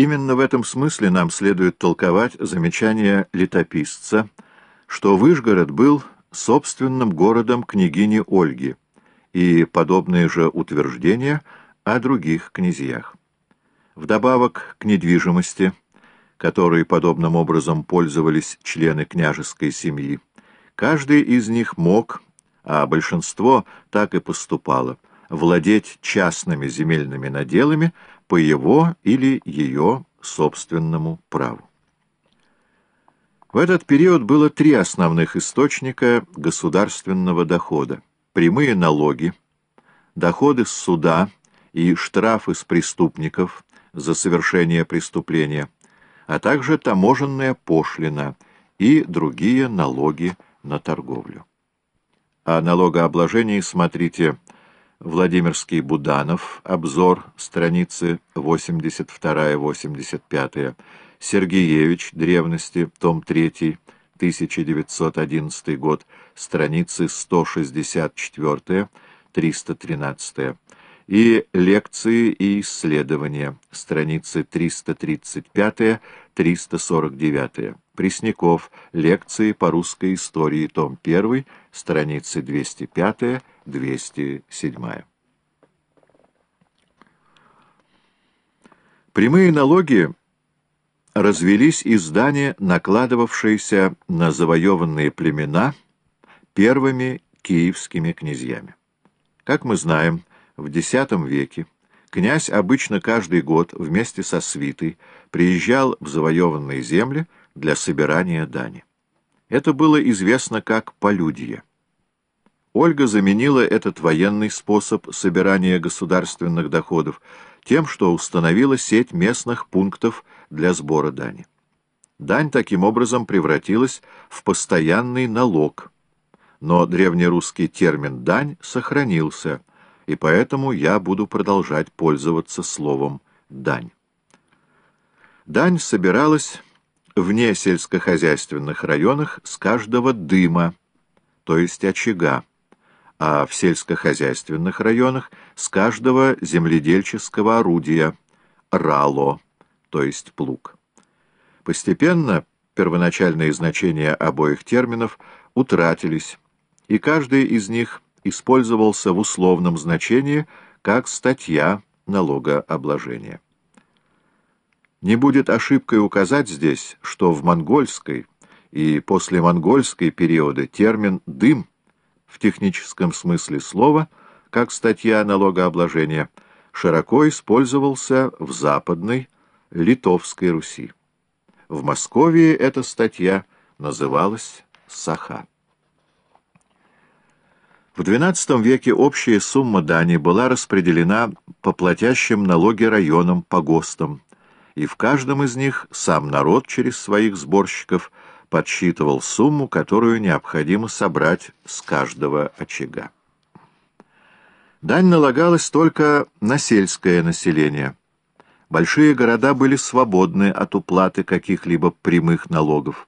Именно в этом смысле нам следует толковать замечание летописца, что Выжгород был собственным городом княгини Ольги, и подобные же утверждения о других князьях. Вдобавок к недвижимости, которой подобным образом пользовались члены княжеской семьи, каждый из них мог, а большинство так и поступало, владеть частными земельными наделами по его или ее собственному праву. В этот период было три основных источника государственного дохода. Прямые налоги, доходы с суда и штрафы с преступников за совершение преступления, а также таможенная пошлина и другие налоги на торговлю. О налогообложении смотрите Владимирский Буданов, обзор, страницы 82-85, Сергеевич, древности, том 3, 1911 год, страницы 164-313, и лекции и исследования, страницы 335-349. Пресняков, лекции по русской истории, том 1, страницы 205-207. Прямые налоги развелись издания, накладывавшиеся на завоеванные племена первыми киевскими князьями. Как мы знаем, в X веке князь обычно каждый год вместе со свитой приезжал в завоеванные земли для собирания дани. Это было известно как полюдье. Ольга заменила этот военный способ собирания государственных доходов тем, что установила сеть местных пунктов для сбора дани. Дань таким образом превратилась в постоянный налог, но древнерусский термин «дань» сохранился – и поэтому я буду продолжать пользоваться словом «дань». Дань собиралась вне сельскохозяйственных районах с каждого дыма, то есть очага, а в сельскохозяйственных районах с каждого земледельческого орудия, рало, то есть плуг. Постепенно первоначальные значения обоих терминов утратились, и каждый из них – использовался в условном значении как статья налогообложения. Не будет ошибкой указать здесь, что в монгольской и после монгольской периоды термин «дым» в техническом смысле слова, как статья налогообложения, широко использовался в Западной, Литовской Руси. В Москве эта статья называлась «Саха». В XII веке общая сумма дани была распределена по платящим налоги районам, по ГОСТам, и в каждом из них сам народ через своих сборщиков подсчитывал сумму, которую необходимо собрать с каждого очага. Дань налагалась только на сельское население. Большие города были свободны от уплаты каких-либо прямых налогов.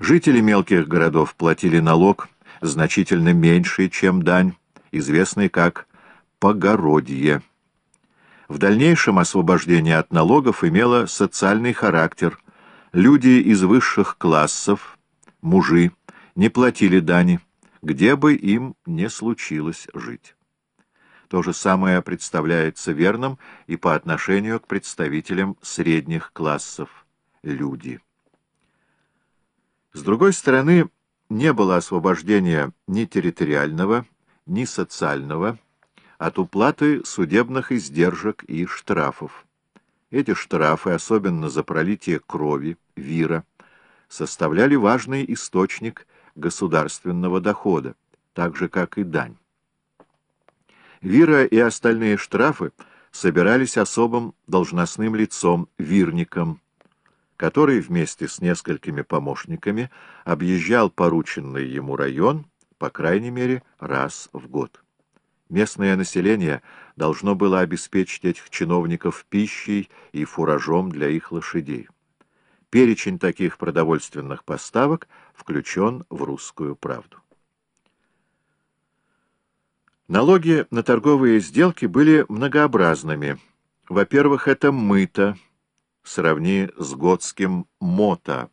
Жители мелких городов платили налог – значительно меньший, чем дань, известный как «погородье». В дальнейшем освобождение от налогов имело социальный характер. Люди из высших классов, мужи, не платили дани, где бы им не случилось жить. То же самое представляется верным и по отношению к представителям средних классов – люди. С другой стороны, не было освобождения ни территориального, ни социального от уплаты судебных издержек и штрафов. Эти штрафы, особенно за пролитие крови, вира, составляли важный источник государственного дохода, так же, как и дань. Вира и остальные штрафы собирались особым должностным лицом, вирником, который вместе с несколькими помощниками объезжал порученный ему район, по крайней мере, раз в год. Местное население должно было обеспечить этих чиновников пищей и фуражом для их лошадей. Перечень таких продовольственных поставок включен в «Русскую правду». Налоги на торговые сделки были многообразными. Во-первых, это мыто – сравни с готским «мота»,